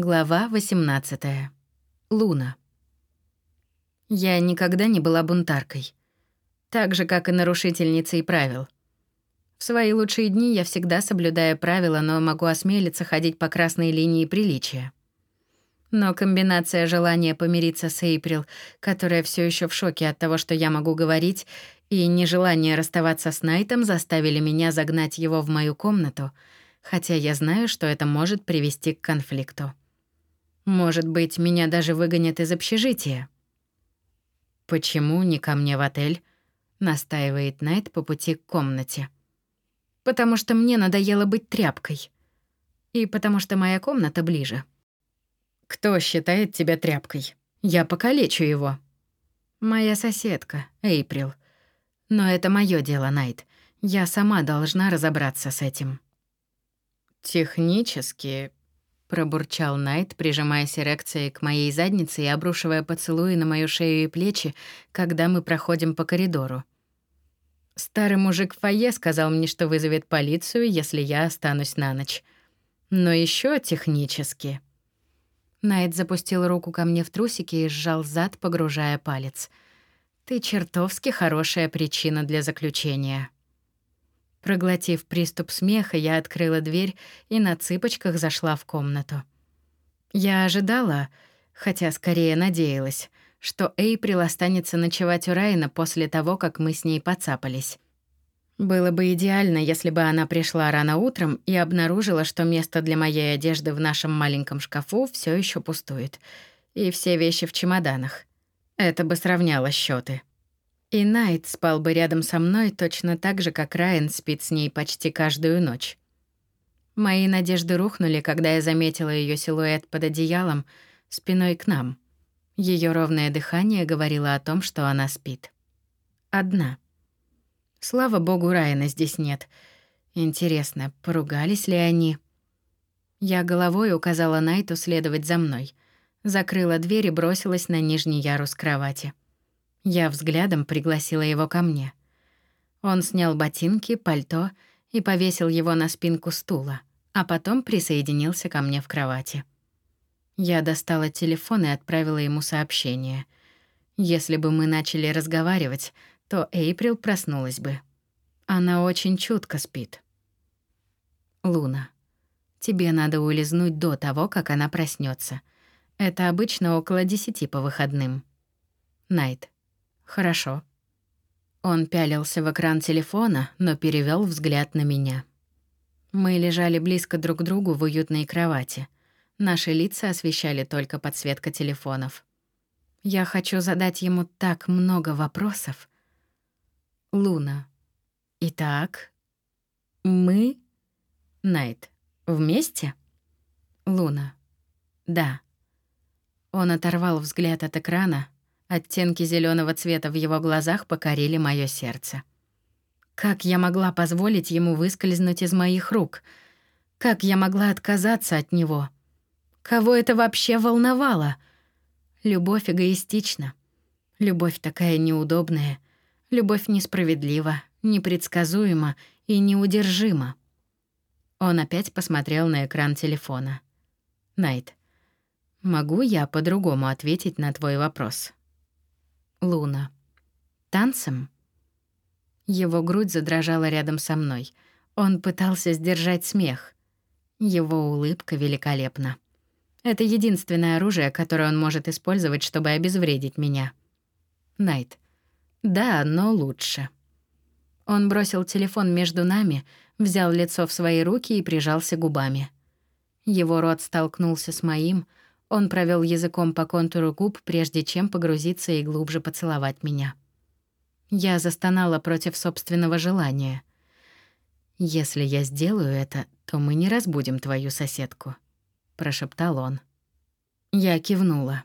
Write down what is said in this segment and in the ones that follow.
Глава 18. Луна. Я никогда не была бунтаркой. Так же, как и нарушительницей правил. В свои лучшие дни я всегда соблюдаю правила, но могу осмелиться ходить по красной линии приличия. Но комбинация желания помириться с Эйприл, которая все еще в шоке от того, что я могу говорить, и нежелание расставаться с Найтом заставили меня загнать его в мою комнату — хотя я знаю, что это может привести к конфликту. Может быть, меня даже выгонят из общежития. Почему не ко мне в отель? настаивает Найт по пути к комнате. Потому что мне надоело быть тряпкой. И потому что моя комната ближе. Кто считает тебя тряпкой? Я покалечу его. Моя соседка, Эйприл. Но это моё дело, Найт. Я сама должна разобраться с этим. «Технически», — пробурчал Найт, прижимаясь эрекцией к моей заднице и обрушивая поцелуи на мою шею и плечи, когда мы проходим по коридору. Старый мужик в фойе сказал мне, что вызовет полицию, если я останусь на ночь. Но еще технически. Найт запустил руку ко мне в трусики и сжал зад, погружая палец. «Ты чертовски хорошая причина для заключения». Проглотив приступ смеха, я открыла дверь и на цыпочках зашла в комнату. Я ожидала, хотя скорее надеялась, что Эйприл останется ночевать у Райна после того, как мы с ней поцапались. Было бы идеально, если бы она пришла рано утром и обнаружила, что место для моей одежды в нашем маленьком шкафу все еще пустует, и все вещи в чемоданах. Это бы сравняло счеты. И Найт спал бы рядом со мной точно так же, как Райан спит с ней почти каждую ночь. Мои надежды рухнули, когда я заметила ее силуэт под одеялом, спиной к нам. Ее ровное дыхание говорило о том, что она спит. Одна. Слава богу, Райана здесь нет. Интересно, поругались ли они? Я головой указала Найту следовать за мной. Закрыла дверь и бросилась на нижний ярус кровати. Я взглядом пригласила его ко мне. Он снял ботинки, пальто и повесил его на спинку стула, а потом присоединился ко мне в кровати. Я достала телефон и отправила ему сообщение. Если бы мы начали разговаривать, то Эйприл проснулась бы. Она очень чутко спит. Луна, тебе надо улизнуть до того, как она проснется. Это обычно около десяти по выходным. Найт. Хорошо. Он пялился в экран телефона, но перевел взгляд на меня. Мы лежали близко друг к другу в уютной кровати. Наши лица освещали только подсветка телефонов. Я хочу задать ему так много вопросов. Луна. Итак, мы Найт вместе? Луна. Да. Он оторвал взгляд от экрана, Оттенки зеленого цвета в его глазах покорили мое сердце. Как я могла позволить ему выскользнуть из моих рук? Как я могла отказаться от него? Кого это вообще волновало? Любовь эгоистична. Любовь такая неудобная. Любовь несправедлива, непредсказуема и неудержима. Он опять посмотрел на экран телефона. Найт, могу я по-другому ответить на твой вопрос? Луна. Танцем? Его грудь задрожала рядом со мной. Он пытался сдержать смех. Его улыбка великолепна. Это единственное оружие, которое он может использовать, чтобы обезвредить меня. Найт. Да, но лучше. Он бросил телефон между нами, взял лицо в свои руки и прижался губами. Его рот столкнулся с моим — он провел языком по контуру губ, прежде чем погрузиться и глубже поцеловать меня. Я застонала против собственного желания. «Если я сделаю это, то мы не разбудим твою соседку», — прошептал он. Я кивнула.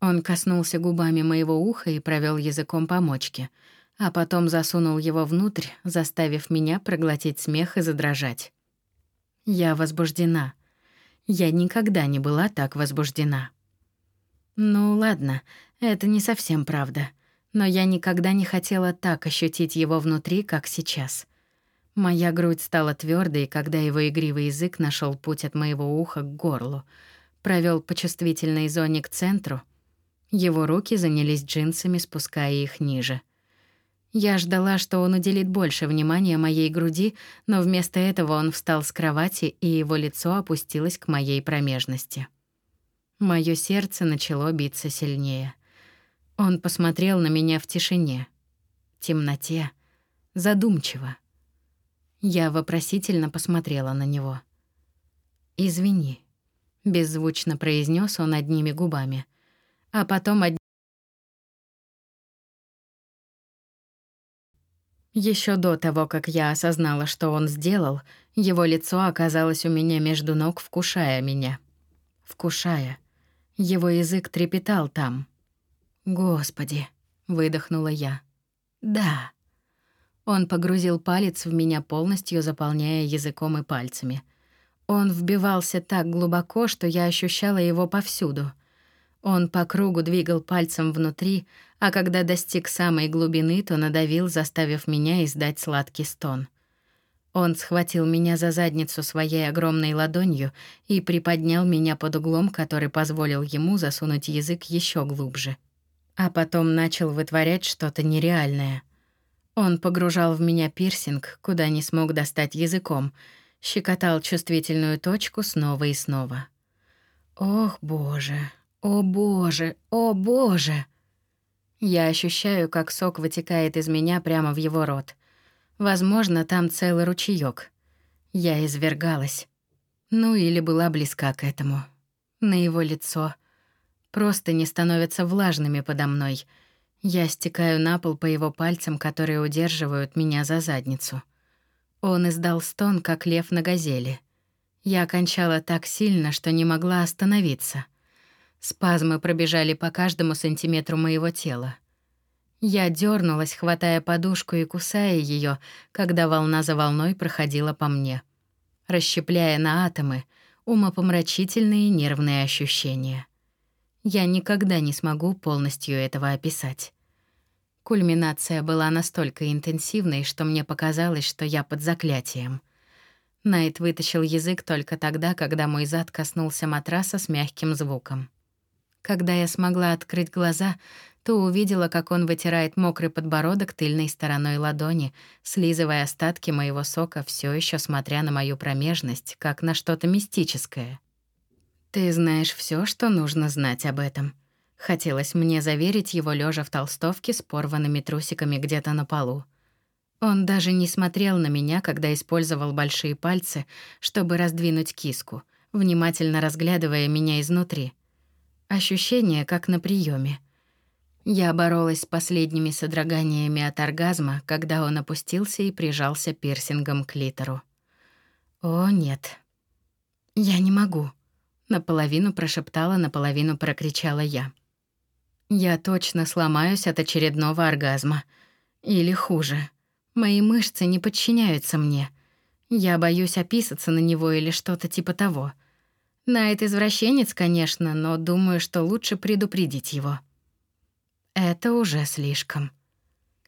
Он коснулся губами моего уха и провел языком по мочке, а потом засунул его внутрь, заставив меня проглотить смех и задрожать. Я возбуждена — я никогда не была так возбуждена. Ну ладно, это не совсем правда. Но я никогда не хотела так ощутить его внутри, как сейчас. Моя грудь стала твердой, когда его игривый язык нашел путь от моего уха к горлу. провел по чувствительной зоне к центру. Его руки занялись джинсами, спуская их ниже. Я ждала, что он уделит больше внимания моей груди, но вместо этого он встал с кровати, и его лицо опустилось к моей промежности. Моё сердце начало биться сильнее. Он посмотрел на меня в тишине, темноте, задумчиво. Я вопросительно посмотрела на него. «Извини», — беззвучно произнес он одними губами, а потом од... Еще до того, как я осознала, что он сделал, его лицо оказалось у меня между ног, вкушая меня. Вкушая. Его язык трепетал там. «Господи!» — выдохнула я. «Да». Он погрузил палец в меня полностью, заполняя языком и пальцами. Он вбивался так глубоко, что я ощущала его повсюду. Он по кругу двигал пальцем внутри, а когда достиг самой глубины, то надавил, заставив меня издать сладкий стон. Он схватил меня за задницу своей огромной ладонью и приподнял меня под углом, который позволил ему засунуть язык еще глубже. А потом начал вытворять что-то нереальное. Он погружал в меня пирсинг, куда не смог достать языком, щекотал чувствительную точку снова и снова. Ох, боже, о боже, о боже! Я ощущаю, как сок вытекает из меня прямо в его рот. Возможно, там целый ручеёк. Я извергалась. Ну или была близка к этому. На его лицо. Просто не становятся влажными подо мной — я стекаю на пол по его пальцам, которые удерживают меня за задницу. Он издал стон, как лев на газели. Я кончала так сильно, что не могла остановиться. Спазмы пробежали по каждому сантиметру моего тела. Я дернулась, хватая подушку и кусая ее, когда волна за волной проходила по мне, расщепляя на атомы умопомрачительные нервные ощущения. Я никогда не смогу полностью этого описать. Кульминация была настолько интенсивной, что мне показалось, что я под заклятием. Найт вытащил язык только тогда, когда мой зад коснулся матраса с мягким звуком. Когда я смогла открыть глаза, то увидела, как он вытирает мокрый подбородок тыльной стороной ладони, слизывая остатки моего сока, все еще смотря на мою промежность, как на что-то мистическое. Ты знаешь все, что нужно знать об этом. Хотелось мне заверить его лежа в толстовке с порванными трусиками где-то на полу. Он даже не смотрел на меня, когда использовал большие пальцы, чтобы раздвинуть киску, внимательно разглядывая меня изнутри. Ощущение, как на приеме. Я боролась с последними содроганиями от оргазма, когда он опустился и прижался пирсингом к литеру. «О, нет. Я не могу», Наполовину прошептала, наполовину прокричала я. Я точно сломаюсь от очередного оргазма. Или хуже. Мои мышцы не подчиняются мне. Я боюсь описаться на него или что-то типа того. Найт извращенец, конечно, но думаю, что лучше предупредить его. Это уже слишком.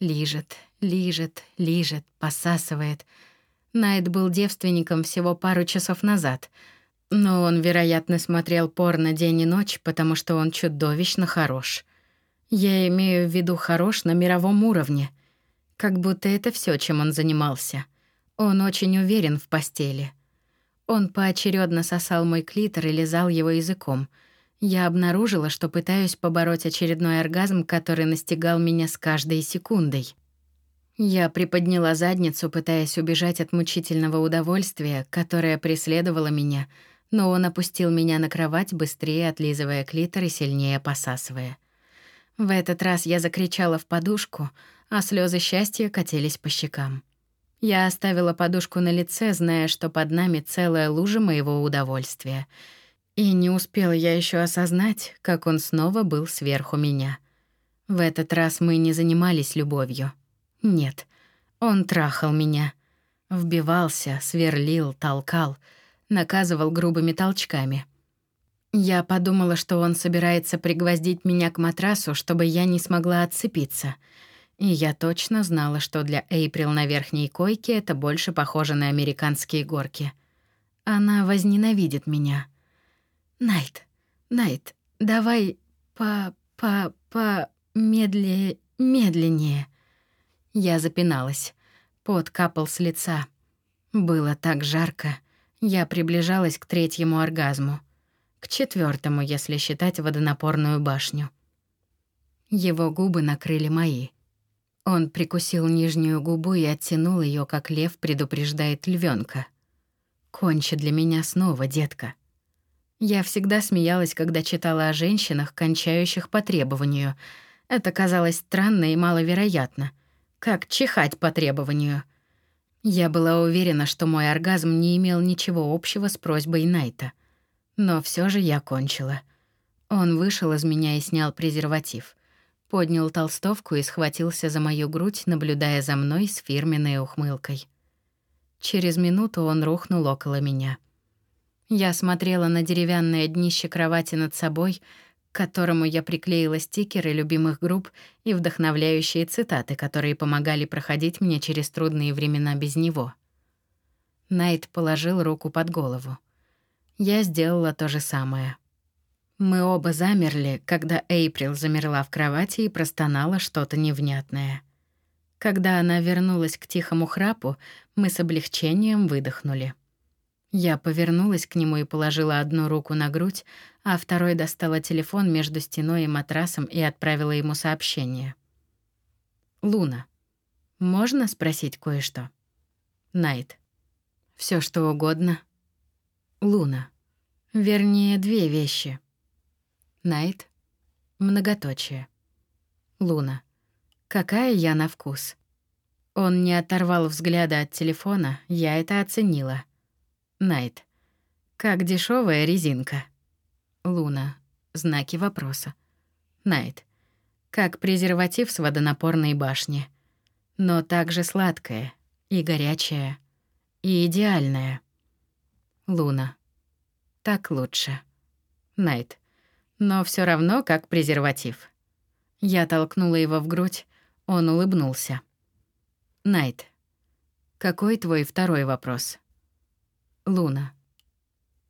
Лижет, лижет, лижет, посасывает. Найт был девственником всего пару часов назад — но он, вероятно, смотрел порно день и ночь, потому что он чудовищно хорош. Я имею в виду хорош на мировом уровне. Как будто это все, чем он занимался. Он очень уверен в постели. Он поочередно сосал мой клитор и лизал его языком. Я обнаружила, что пытаюсь побороть очередной оргазм, который настигал меня с каждой секундой. Я приподняла задницу, пытаясь убежать от мучительного удовольствия, которое преследовало меня — но он опустил меня на кровать, быстрее отлизывая клитор и сильнее посасывая. В этот раз я закричала в подушку, а слезы счастья катились по щекам. Я оставила подушку на лице, зная, что под нами целая лужа моего удовольствия. И не успела я еще осознать, как он снова был сверху меня. В этот раз мы не занимались любовью. Нет, он трахал меня. Вбивался, сверлил, толкал — наказывал грубыми толчками. Я подумала, что он собирается пригвоздить меня к матрасу, чтобы я не смогла отцепиться. И я точно знала, что для Эйприл на верхней койке это больше похоже на американские горки. Она возненавидит меня. Найт, Найт, давай по-по-по медли... медленнее. Я запиналась. Пот капал с лица. Было так жарко. Я приближалась к третьему оргазму. К четвертому, если считать водонапорную башню. Его губы накрыли мои. Он прикусил нижнюю губу и оттянул ее, как лев предупреждает львенка. «Кончи для меня снова, детка». Я всегда смеялась, когда читала о женщинах, кончающих по требованию. Это казалось странно и маловероятно. Как чихать по требованию — я была уверена, что мой оргазм не имел ничего общего с просьбой Найта. Но все же я кончила. Он вышел из меня и снял презерватив. Поднял толстовку и схватился за мою грудь, наблюдая за мной с фирменной ухмылкой. Через минуту он рухнул около меня. Я смотрела на деревянное днище кровати над собой, к которому я приклеила стикеры любимых групп и вдохновляющие цитаты, которые помогали проходить мне через трудные времена без него. Найт положил руку под голову. Я сделала то же самое. Мы оба замерли, когда Эйприл замерла в кровати и простонала что-то невнятное. Когда она вернулась к тихому храпу, мы с облегчением выдохнули. Я повернулась к нему и положила одну руку на грудь, а второй достала телефон между стеной и матрасом и отправила ему сообщение. «Луна, можно спросить кое-что?» «Найт, все что угодно?» «Луна, вернее, две вещи». «Найт, многоточие». «Луна, какая я на вкус?» Он не оторвал взгляда от телефона, я это оценила — Найт. Как дешевая резинка. Луна. Знаки вопроса. Найт. Как презерватив с водонапорной башни. Но также сладкая и горячая и идеальная. Луна. Так лучше. Найт. Но все равно как презерватив. Я толкнула его в грудь, он улыбнулся. Найт. Какой твой второй вопрос? Луна.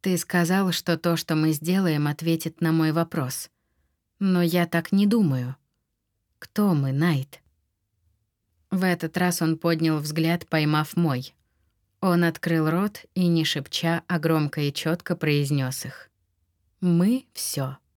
Ты сказал, что то, что мы сделаем, ответит на мой вопрос. Но я так не думаю. Кто мы, Найт? В этот раз он поднял взгляд, поймав мой. Он открыл рот и, не шепча, а громко и четко произнес их. «Мы — все.